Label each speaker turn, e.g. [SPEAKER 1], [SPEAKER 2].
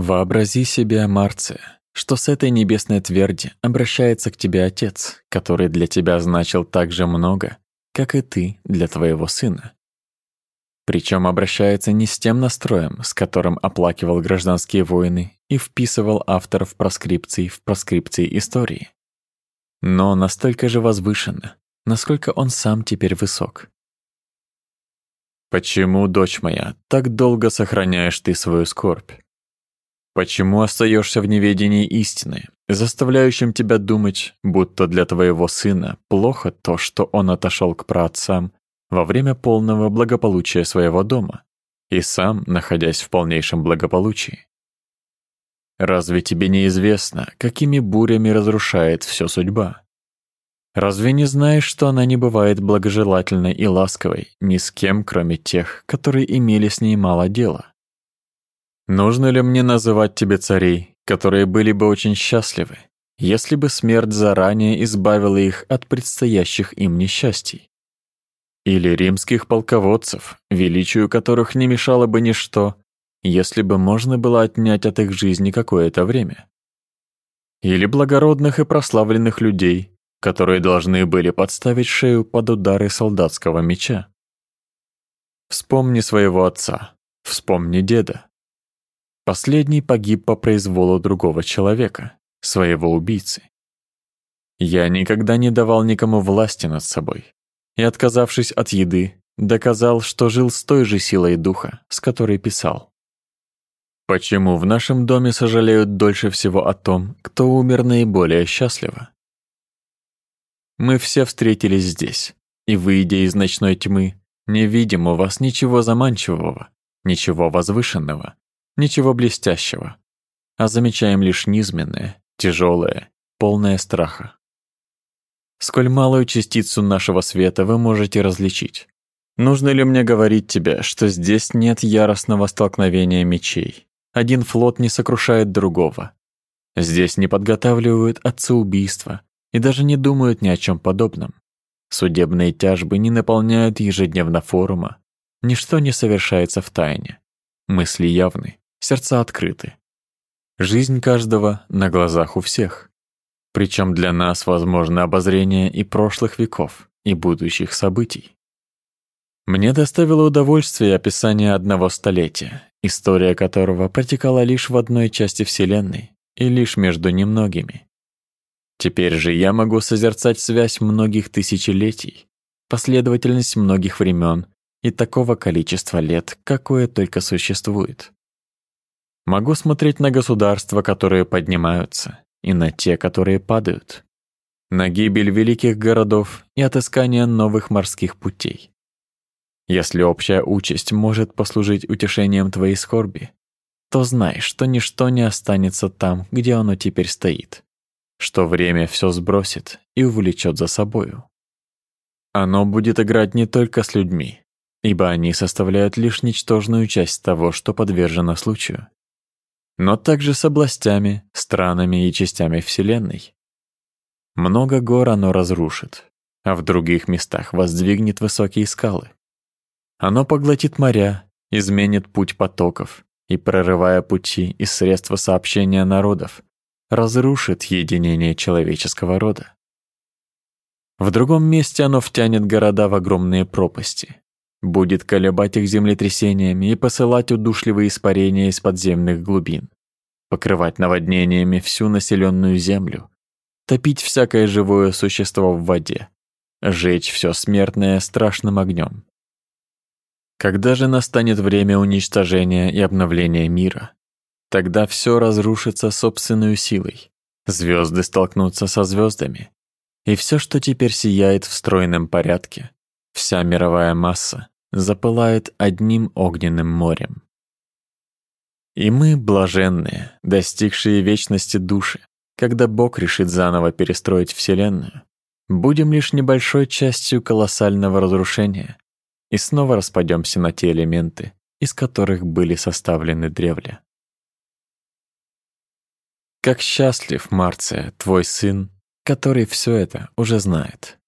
[SPEAKER 1] Вообрази себе, Марция, что с этой небесной тверди обращается к тебе отец, который для тебя значил так же много, как и ты для твоего сына. Причем обращается не с тем настроем, с которым оплакивал гражданские войны и вписывал авторов проскрипций в проскрипции истории, но настолько же возвышенно, насколько он сам теперь высок. Почему, дочь моя, так долго сохраняешь ты свою скорбь? Почему остаешься в неведении истины, заставляющим тебя думать, будто для твоего сына плохо то, что он отошел к праотцам во время полного благополучия своего дома и сам, находясь в полнейшем благополучии? Разве тебе не известно, какими бурями разрушает все судьба? Разве не знаешь, что она не бывает благожелательной и ласковой ни с кем, кроме тех, которые имели с ней мало дела? Нужно ли мне называть тебе царей, которые были бы очень счастливы, если бы смерть заранее избавила их от предстоящих им несчастий? Или римских полководцев, величию которых не мешало бы ничто, если бы можно было отнять от их жизни какое-то время? Или благородных и прославленных людей, которые должны были подставить шею под удары солдатского меча? Вспомни своего отца, вспомни деда. Последний погиб по произволу другого человека, своего убийцы. Я никогда не давал никому власти над собой, и, отказавшись от еды, доказал, что жил с той же силой духа, с которой писал. Почему в нашем доме сожалеют дольше всего о том, кто умер наиболее счастливо? Мы все встретились здесь, и, выйдя из ночной тьмы, не видим у вас ничего заманчивого, ничего возвышенного, Ничего блестящего. А замечаем лишь низменное, тяжелое, полное страха. Сколь малую частицу нашего света вы можете различить. Нужно ли мне говорить тебе, что здесь нет яростного столкновения мечей? Один флот не сокрушает другого. Здесь не подготавливают отцеубийства и даже не думают ни о чем подобном. Судебные тяжбы не наполняют ежедневно форума. Ничто не совершается в тайне. Мысли явны сердца открыты. Жизнь каждого на глазах у всех. Причем для нас возможно обозрение и прошлых веков, и будущих событий. Мне доставило удовольствие описание одного столетия, история которого протекала лишь в одной части Вселенной и лишь между немногими. Теперь же я могу созерцать связь многих тысячелетий, последовательность многих времен и такого количества лет, какое только существует. Могу смотреть на государства, которые поднимаются, и на те, которые падают. На гибель великих городов и отыскание новых морских путей. Если общая участь может послужить утешением твоей скорби, то знай, что ничто не останется там, где оно теперь стоит, что время все сбросит и увлечет за собою. Оно будет играть не только с людьми, ибо они составляют лишь ничтожную часть того, что подвержено случаю но также с областями, странами и частями Вселенной. Много гор оно разрушит, а в других местах воздвигнет высокие скалы. Оно поглотит моря, изменит путь потоков и, прорывая пути и средства сообщения народов, разрушит единение человеческого рода. В другом месте оно втянет города в огромные пропасти, будет колебать их землетрясениями и посылать удушливые испарения из подземных глубин, покрывать наводнениями всю населенную землю, топить всякое живое существо в воде, жечь все смертное страшным огнем. Когда же настанет время уничтожения и обновления мира, тогда все разрушится собственной силой, звезды столкнутся со звездами, и все, что теперь сияет в стройном порядке, вся мировая масса, запылает одним огненным морем. И мы, блаженные, достигшие вечности души, когда Бог решит заново перестроить Вселенную, будем лишь небольшой частью колоссального разрушения и снова распадемся на те элементы, из которых были составлены древля. Как счастлив, Марция, твой сын, который все это уже знает.